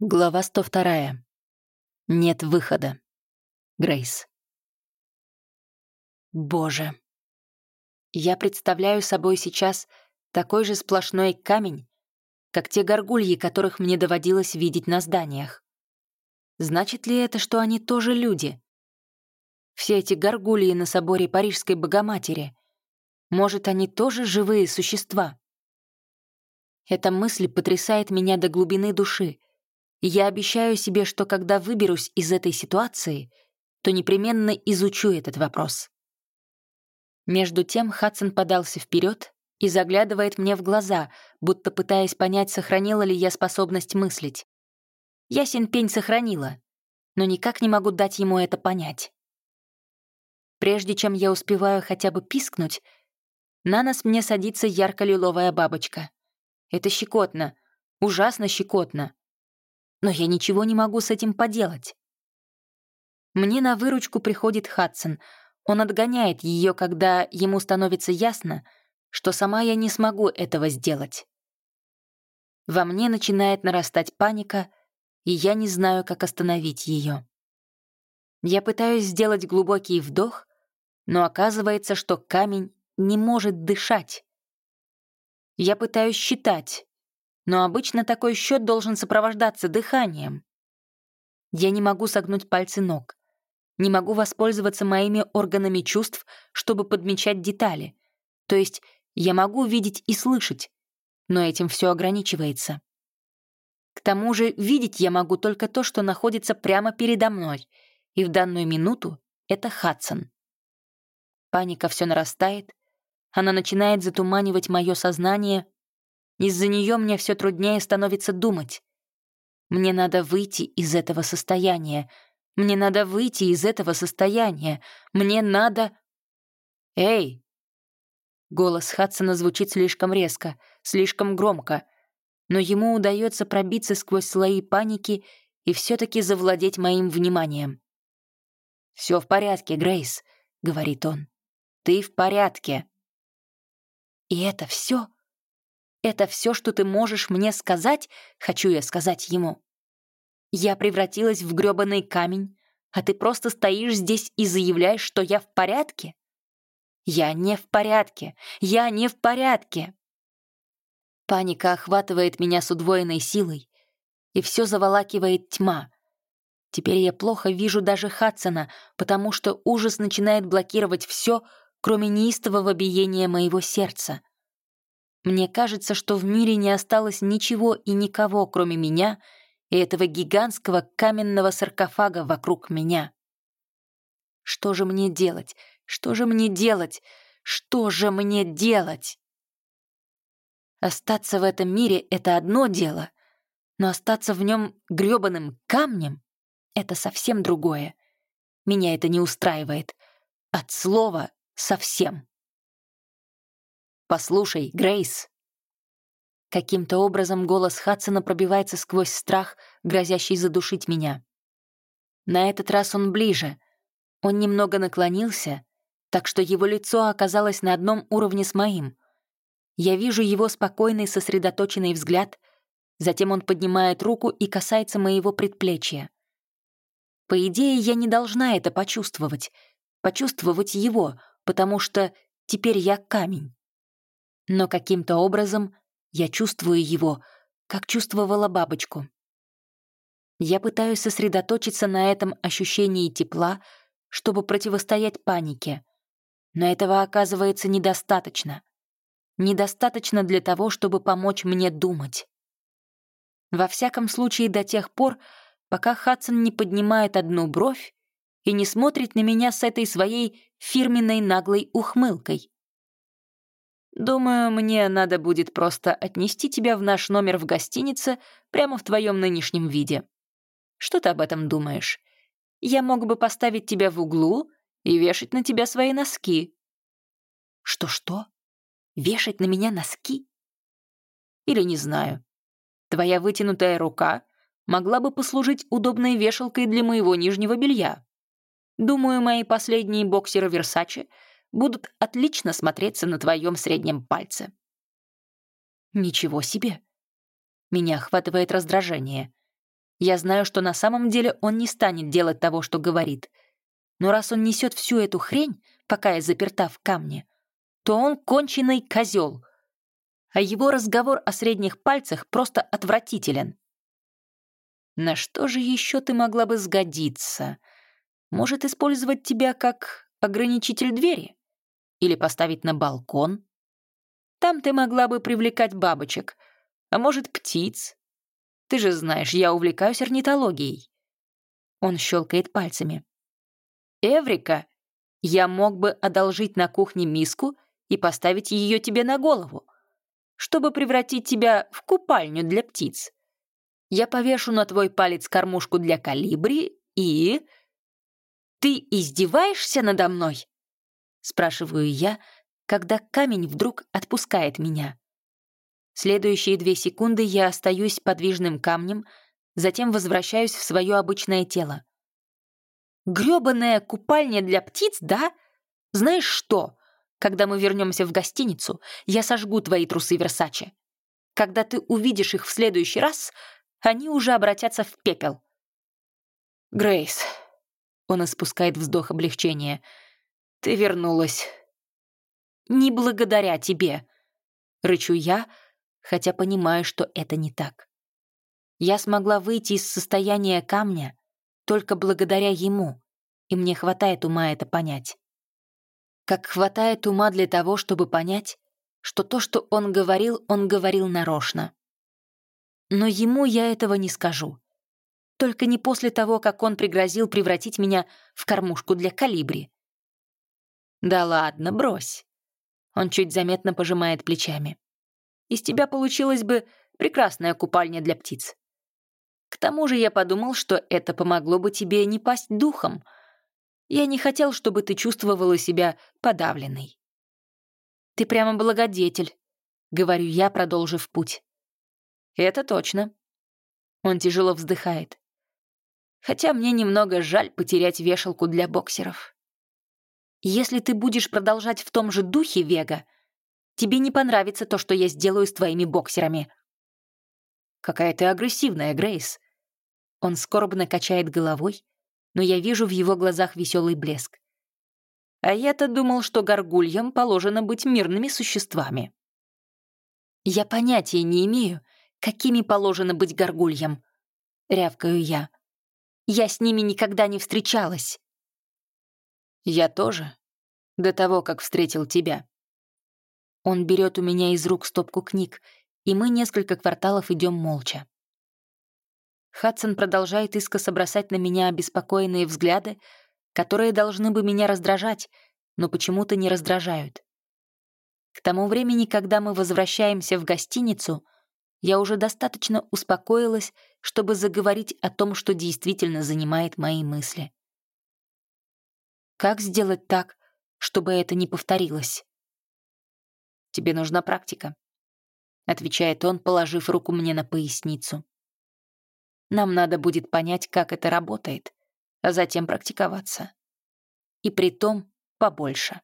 Глава 102. Нет выхода. Грейс. Боже. Я представляю собой сейчас такой же сплошной камень, как те горгульи, которых мне доводилось видеть на зданиях. Значит ли это, что они тоже люди? Все эти горгульи на соборе Парижской Богоматери. Может, они тоже живые существа? Эта мысль потрясает меня до глубины души — я обещаю себе, что когда выберусь из этой ситуации, то непременно изучу этот вопрос. Между тем Хадсон подался вперед и заглядывает мне в глаза, будто пытаясь понять, сохранила ли я способность мыслить. Ясен пень сохранила, но никак не могу дать ему это понять. Прежде чем я успеваю хотя бы пискнуть, на нос мне садится ярко-лиловая бабочка. Это щекотно, ужасно щекотно но я ничего не могу с этим поделать. Мне на выручку приходит Хадсон. Он отгоняет ее, когда ему становится ясно, что сама я не смогу этого сделать. Во мне начинает нарастать паника, и я не знаю, как остановить ее. Я пытаюсь сделать глубокий вдох, но оказывается, что камень не может дышать. Я пытаюсь считать, но обычно такой счет должен сопровождаться дыханием. Я не могу согнуть пальцы ног, не могу воспользоваться моими органами чувств, чтобы подмечать детали. То есть я могу видеть и слышать, но этим все ограничивается. К тому же видеть я могу только то, что находится прямо передо мной, и в данную минуту это Хадсон. Паника все нарастает, она начинает затуманивать мое сознание, из-за нее мне все труднее становится думать. Мне надо выйти из этого состояния. Мне надо выйти из этого состояния. Мне надо... «Эй!» Голос Хадсона звучит слишком резко, слишком громко, но ему удается пробиться сквозь слои паники и все таки завладеть моим вниманием. Все в порядке, Грейс», — говорит он. «Ты в порядке». «И это все? «Это все, что ты можешь мне сказать?» — хочу я сказать ему. «Я превратилась в грёбаный камень, а ты просто стоишь здесь и заявляешь, что я в порядке?» «Я не в порядке! Я не в порядке!» Паника охватывает меня с удвоенной силой, и все заволакивает тьма. Теперь я плохо вижу даже Хадсона, потому что ужас начинает блокировать все, кроме неистового биения моего сердца. Мне кажется, что в мире не осталось ничего и никого, кроме меня и этого гигантского каменного саркофага вокруг меня. Что же мне делать? Что же мне делать? Что же мне делать? Остаться в этом мире — это одно дело, но остаться в нем грёбаным камнем — это совсем другое. Меня это не устраивает. От слова совсем. «Послушай, Грейс!» Каким-то образом голос Хадсона пробивается сквозь страх, грозящий задушить меня. На этот раз он ближе. Он немного наклонился, так что его лицо оказалось на одном уровне с моим. Я вижу его спокойный, сосредоточенный взгляд, затем он поднимает руку и касается моего предплечья. По идее, я не должна это почувствовать, почувствовать его, потому что теперь я камень. Но каким-то образом я чувствую его, как чувствовала бабочку. Я пытаюсь сосредоточиться на этом ощущении тепла, чтобы противостоять панике. Но этого оказывается недостаточно. Недостаточно для того, чтобы помочь мне думать. Во всяком случае, до тех пор, пока Хадсон не поднимает одну бровь и не смотрит на меня с этой своей фирменной наглой ухмылкой. Думаю, мне надо будет просто отнести тебя в наш номер в гостинице прямо в твоем нынешнем виде. Что ты об этом думаешь? Я мог бы поставить тебя в углу и вешать на тебя свои носки». «Что-что? Вешать на меня носки?» «Или не знаю. Твоя вытянутая рука могла бы послужить удобной вешалкой для моего нижнего белья. Думаю, мои последние боксеры Версачи — будут отлично смотреться на твоем среднем пальце». «Ничего себе!» Меня охватывает раздражение. Я знаю, что на самом деле он не станет делать того, что говорит. Но раз он несет всю эту хрень, пока я заперта в камне, то он конченый козел. А его разговор о средних пальцах просто отвратителен. На что же еще ты могла бы сгодиться? Может, использовать тебя как ограничитель двери? Или поставить на балкон? Там ты могла бы привлекать бабочек, а может, птиц. Ты же знаешь, я увлекаюсь орнитологией. Он щелкает пальцами. Эврика, я мог бы одолжить на кухне миску и поставить ее тебе на голову, чтобы превратить тебя в купальню для птиц. Я повешу на твой палец кормушку для калибри и... Ты издеваешься надо мной? Спрашиваю я, когда камень вдруг отпускает меня. Следующие две секунды я остаюсь подвижным камнем, затем возвращаюсь в свое обычное тело. Грёбаная купальня для птиц, да? Знаешь что? Когда мы вернемся в гостиницу, я сожгу твои трусы Версаче. Когда ты увидишь их в следующий раз, они уже обратятся в пепел. Грейс. Он испускает вздох облегчения. Ты вернулась. Не благодаря тебе. Рычу я, хотя понимаю, что это не так. Я смогла выйти из состояния камня только благодаря ему, и мне хватает ума это понять. Как хватает ума для того, чтобы понять, что то, что он говорил, он говорил нарочно. Но ему я этого не скажу. Только не после того, как он пригрозил превратить меня в кормушку для калибри. «Да ладно, брось». Он чуть заметно пожимает плечами. «Из тебя получилась бы прекрасная купальня для птиц. К тому же я подумал, что это помогло бы тебе не пасть духом. Я не хотел, чтобы ты чувствовала себя подавленной». «Ты прямо благодетель», — говорю я, продолжив путь. «Это точно». Он тяжело вздыхает. «Хотя мне немного жаль потерять вешалку для боксеров». «Если ты будешь продолжать в том же духе, Вега, тебе не понравится то, что я сделаю с твоими боксерами». «Какая ты агрессивная, Грейс». Он скорбно качает головой, но я вижу в его глазах веселый блеск. А я-то думал, что горгульям положено быть мирными существами. Я понятия не имею, какими положено быть горгульям. Рявкаю я. Я с ними никогда не встречалась. Я тоже. До того, как встретил тебя. Он берет у меня из рук стопку книг, и мы несколько кварталов идем молча. Хадсон продолжает искоса бросать на меня обеспокоенные взгляды, которые должны бы меня раздражать, но почему-то не раздражают. К тому времени, когда мы возвращаемся в гостиницу — я уже достаточно успокоилась, чтобы заговорить о том, что действительно занимает мои мысли. Как сделать так, чтобы это не повторилось? «Тебе нужна практика», — отвечает он, положив руку мне на поясницу. «Нам надо будет понять, как это работает, а затем практиковаться. И при том побольше».